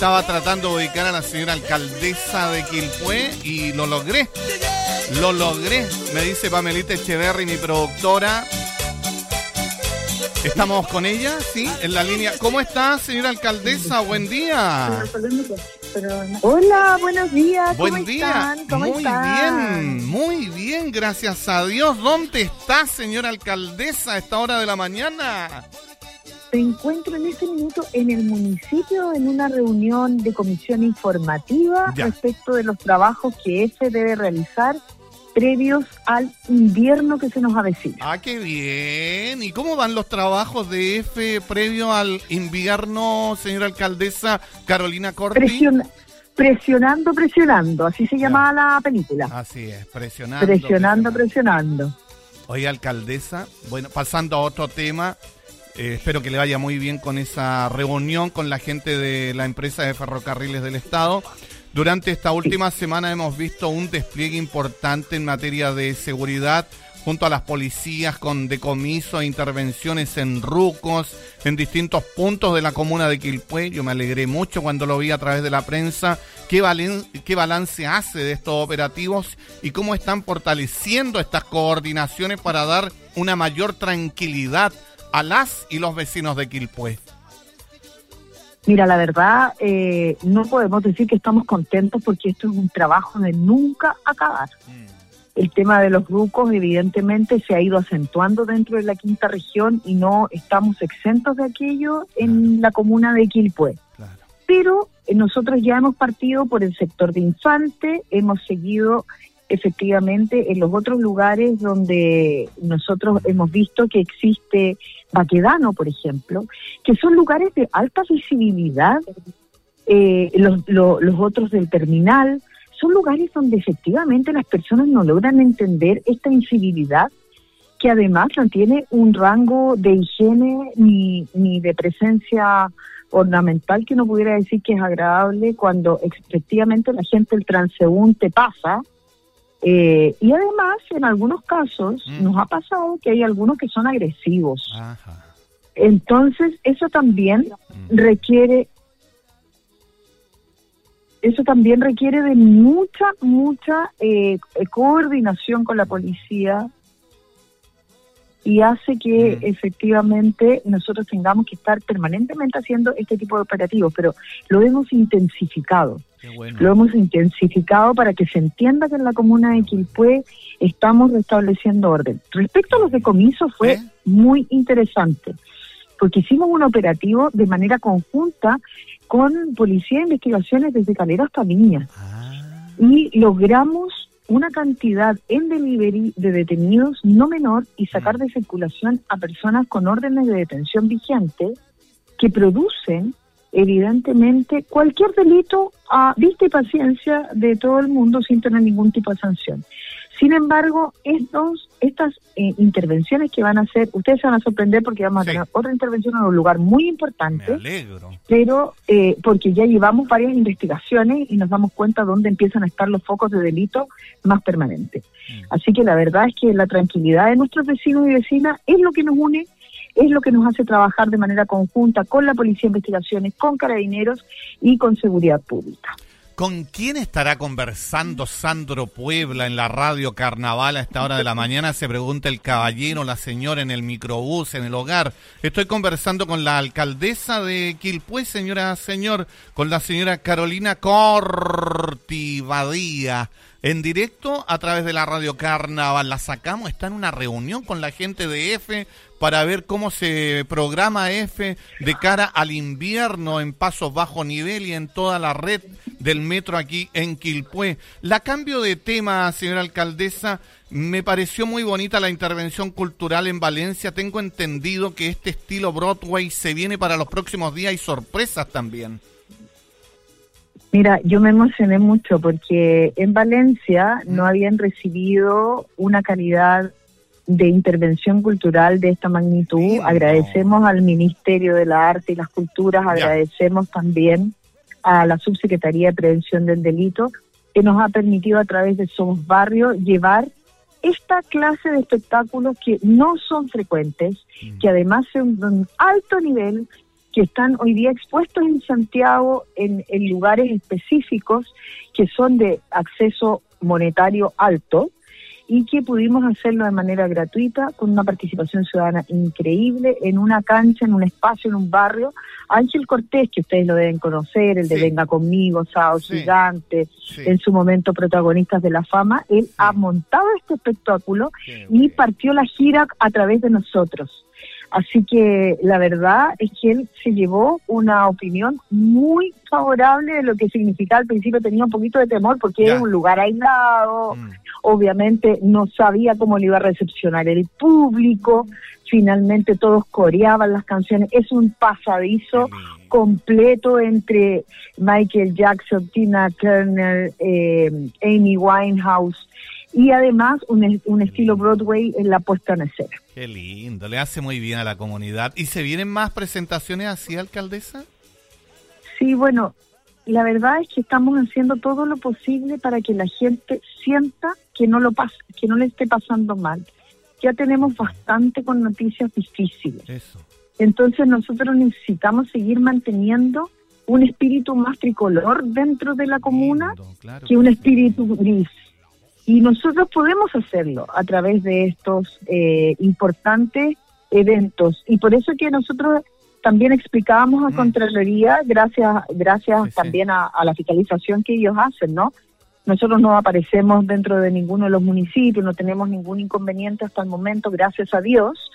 Estaba tratando de ubicar a la señora alcaldesa de Quilpué y lo logré. Lo logré, me dice Pamelita Echeverry, mi productora. Estamos con ella, sí, en la línea. ¿Cómo está, señora alcaldesa? Buen día. Hola, buenos días. Buen ¿Cómo día. están? ¿Cómo muy están? bien, muy bien, gracias a Dios. ¿Dónde está, señora alcaldesa, a esta hora de la mañana? Me encuentro en este minuto en el municipio en una reunión de comisión informativa Ya. respecto de los trabajos que EFE debe realizar previos al invierno que se nos avecina. Ah, qué bien. ¿Y cómo van los trabajos de F previo al invierno, señora alcaldesa Carolina Corti? Presiona- presionando, presionando, así se Ya. llamaba la película. Así es, presionando. presionando, presionando. Oye, alcaldesa, bueno, pasando a otro tema, eh, espero que le vaya muy bien con esa reunión con la gente de la empresa de ferrocarriles del Estado. Durante esta última semana hemos visto un despliegue importante en materia de seguridad junto a las policías con decomiso e intervenciones en rucos en distintos puntos de la comuna de Quilpué. Yo me alegré mucho cuando lo vi a través de la prensa. ¿Qué, balance hace de estos operativos y cómo están fortaleciendo estas coordinaciones para dar una mayor tranquilidad a las y los vecinos de Quilpué? Mira, la verdad, eh, no podemos decir que estamos contentos porque esto es un trabajo de nunca acabar. El tema de los rucos evidentemente se ha ido acentuando dentro de la quinta región y no estamos exentos de aquello en la comuna de Quilpué. Claro. Pero eh, nosotros ya hemos partido por el sector de Infante, hemos seguido efectivamente en los otros lugares donde nosotros hemos visto que existe Baquedano, por ejemplo, que son lugares de alta visibilidad, eh, los, lo- los otros del terminal, son lugares donde efectivamente las personas no logran entender esta incivilidad que además no tiene un rango de higiene ni, ni de presencia ornamental que uno pudiera decir que es agradable cuando efectivamente la gente, el transeúnte pasa. Eh, y además, en algunos casos, Mm. nos ha pasado que hay algunos que son agresivos. Ajá. Entonces, eso también Mm. requiere eso también requiere de mucha, mucha eh, eh, coordinación con la policía y hace que Mm. efectivamente nosotros tengamos que estar permanentemente haciendo este tipo de operativos, pero lo hemos intensificado. Bueno. Lo hemos intensificado para que se entienda que en la comuna de Quilpué estamos restableciendo orden. Respecto a los decomisos fue ¿Eh? muy interesante, porque hicimos un operativo de manera conjunta con Policía de Investigaciones desde Calera hasta Viña Ah, y logramos una cantidad en delivery de detenidos no menor y sacar de circulación a personas con órdenes de detención vigentes que producen evidentemente cualquier delito a vista y paciencia de todo el mundo sin tener ningún tipo de sanción. Sin embargo, estos, estas eh, intervenciones que van a hacer, ustedes se van a sorprender porque vamos Sí. a tener otra intervención en un lugar muy me importante alegro. pero eh, porque ya llevamos varias investigaciones y nos damos cuenta dónde empiezan a estar los focos de delito más permanentes. Mm. Así que la verdad es que la tranquilidad de nuestros vecinos y vecinas es lo que nos une, es lo que nos hace trabajar de manera conjunta con la Policía de Investigaciones, con carabineros y con seguridad pública. ¿Con quién estará conversando Sandro Puebla en la radio Carnaval a esta hora de la mañana? Se pregunta el caballero, la señora en el microbús, en el hogar. Estoy conversando con la alcaldesa de Quilpué, señora, señor, con la señora Carolina Cortivadía. En directo a través de la radio Carnaval. La sacamos, está en una reunión con la gente de F para ver cómo se programa F de cara al invierno en pasos bajo nivel y en toda la red del metro aquí en Quilpué. La cambio de tema, señora alcaldesa, me pareció muy bonita la intervención cultural en Valencia. Tengo entendido que este estilo Broadway se viene para los próximos días y sorpresas también. Mira, yo me emocioné mucho porque en Valencia no habían recibido una calidad de intervención cultural de esta magnitud. Agradecemos al Ministerio de la Arte y las Culturas, Ya. agradecemos también a la Subsecretaría de Prevención del Delito, que nos ha permitido a través de Somos Barrio llevar esta clase de espectáculos que no son frecuentes, que además son de un alto nivel, que están hoy día expuestos en Santiago en, en lugares específicos que son de acceso monetario alto y que pudimos hacerlo de manera gratuita con una participación ciudadana increíble en una cancha, en un espacio, en un barrio. Ángel Cortés, que ustedes lo deben conocer, el de Venga conmigo, Sao Gigante, en su momento protagonistas de la fama, él ha montado este espectáculo y partió la gira a través de nosotros. Así que la verdad es que él se llevó una opinión muy favorable de lo que significaba al principio tenía un poquito de temor porque era un lugar aislado, mm. obviamente no sabía cómo le iba a recepcionar el público, finalmente todos coreaban las canciones, es un pasadizo completo entre Michael Jackson, Tina Turner, eh, Amy Winehouse, y además un, un estilo Broadway en la puesta en escena. Qué lindo, le hace muy bien a la comunidad. ¿Y se vienen más presentaciones así, alcaldesa? Sí, bueno, la verdad es que estamos haciendo todo lo posible para que la gente sienta que no lo pasa, que no le esté pasando mal. Ya tenemos bastante con noticias difíciles. Eso. Entonces nosotros necesitamos seguir manteniendo un espíritu más tricolor dentro de la comuna que un espíritu gris. Y nosotros podemos hacerlo a través de estos eh, importantes eventos. Y por eso que nosotros también explicábamos a mm. Contraloría, gracias, gracias también A, a, la fiscalización que ellos hacen, ¿no? Nosotros no aparecemos dentro de ninguno de los municipios, no tenemos ningún inconveniente hasta el momento, gracias a Dios,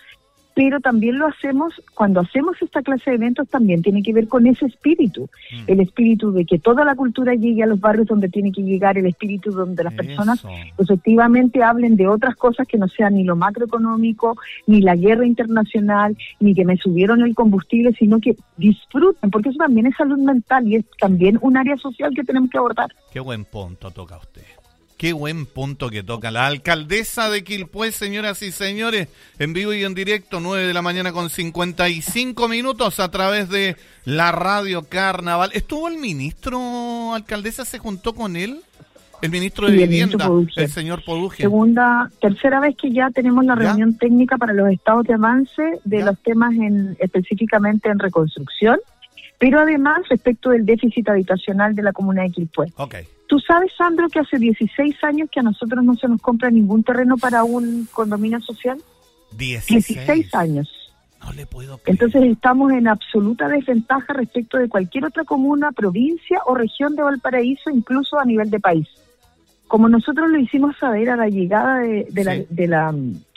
pero también lo hacemos, cuando hacemos esta clase de eventos, también tiene que ver con ese espíritu, mm. el espíritu de que toda la cultura llegue a los barrios donde tiene que llegar, el espíritu donde las personas efectivamente hablen de otras cosas que no sean ni lo macroeconómico, ni la guerra internacional, ni que me subieron el combustible, sino que disfruten, porque eso también es salud mental y es también un área social que tenemos que abordar. Qué buen punto toca usted. Qué buen punto que toca la alcaldesa de Quilpué, señoras y señores, en vivo y en directo, 9 de la mañana con 55 minutos a través de la radio Carnaval. ¿Estuvo el ministro, alcaldesa, se juntó con él? El ministro de Vivienda, el, señor Poduje. Segunda, tercera vez que ya tenemos la reunión técnica para los estados de avance de los temas en específicamente en reconstrucción, pero además respecto del déficit habitacional de la comuna de Quilpué. Okay. Tú sabes, Sandro, que hace 16 años que a nosotros no se nos compra ningún terreno para un condominio social. 16, años. No le puedo Entonces estamos en absoluta desventaja respecto de cualquier otra comuna, provincia o región de Valparaíso, incluso a nivel de país. Como nosotros lo hicimos saber a la llegada de, la, de la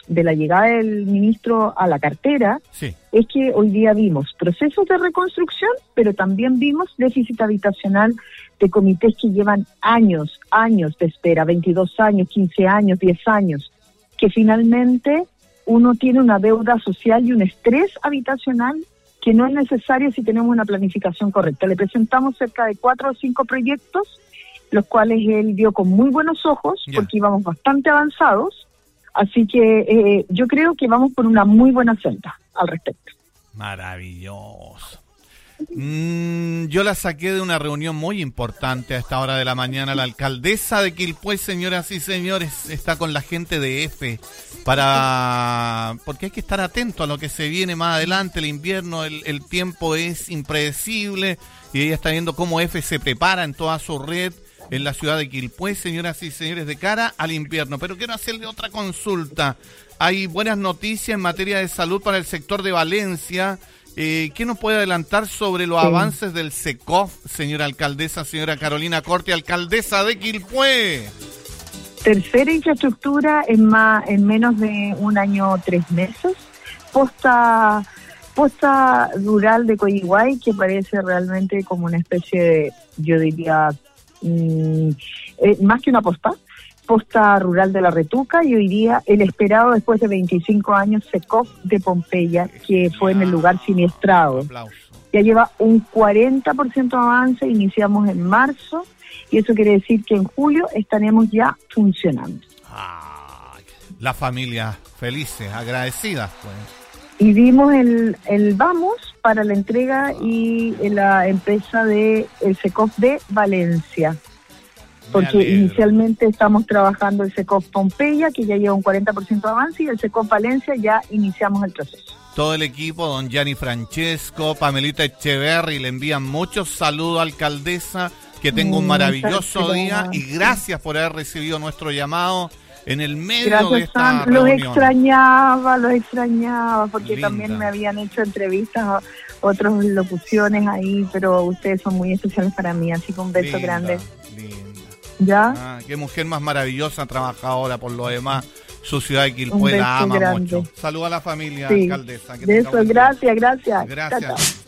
de la llegada del ministro a la cartera es que hoy día vimos procesos de reconstrucción, pero también vimos déficit habitacional de comités que llevan años, años de espera, 22 años, 15 años, 10 años, que finalmente uno tiene una deuda social y un estrés habitacional que no es necesario si tenemos una planificación correcta. Le presentamos cerca de cuatro o cinco proyectos, los cuales él vio con muy buenos ojos, porque íbamos bastante avanzados, Así que eh, yo creo que vamos por una muy buena senda al respecto. Maravilloso. Mm, yo la saqué de una reunión muy importante a esta hora de la mañana. La alcaldesa de Quilpué, señoras y señores, está con la gente de EFE para porque hay que estar atento a lo que se viene más adelante. El invierno, el, el tiempo es impredecible y ella está viendo cómo EFE se prepara en toda su red en la ciudad de Quilpué, señoras y señores, de cara al invierno. Pero quiero hacerle otra consulta. Hay buenas noticias en materia de salud para el sector de Valencia. Eh, ¿Qué nos puede adelantar sobre los avances del SECOF, señora alcaldesa, señora Carolina Corte, alcaldesa de Quilpué? Tercera infraestructura en, más, en menos de un año, tres meses. Posta, posta rural de Coyihuay, que parece realmente como una especie de, yo diría, Mm, eh, más que una posta, posta rural de la Retuca y hoy día el esperado después de 25 años SECOF de Pompeya, que fue en el lugar siniestrado. Ya lleva un 40% de avance, iniciamos en marzo y eso quiere decir que en julio estaremos ya funcionando. la familia felices, agradecidas. Pues. Y dimos el, el vamos para la entrega y la empresa de el SECOF de Valencia. Porque inicialmente estamos trabajando el SECOF Pompeya, que ya lleva un 40% de avance, y el SECOF Valencia ya iniciamos el proceso. todo el equipo, don Gianni Francesco, Pamelita Echeverri, le envían muchos saludos, alcaldesa, que tenga un maravilloso día y gracias por haber recibido nuestro llamado en el medio de esta Los extrañaba, los extrañaba, porque también me habían hecho entrevistas, otras locuciones ahí, pero ustedes son muy especiales para mí, así que un beso grande. ¿Ya? Ah, qué mujer más maravillosa, trabajadora por lo demás. Su ciudad de Quilpue la ama mucho. Saluda a la familia, alcaldesa. Que gracias, gracias. Gracias.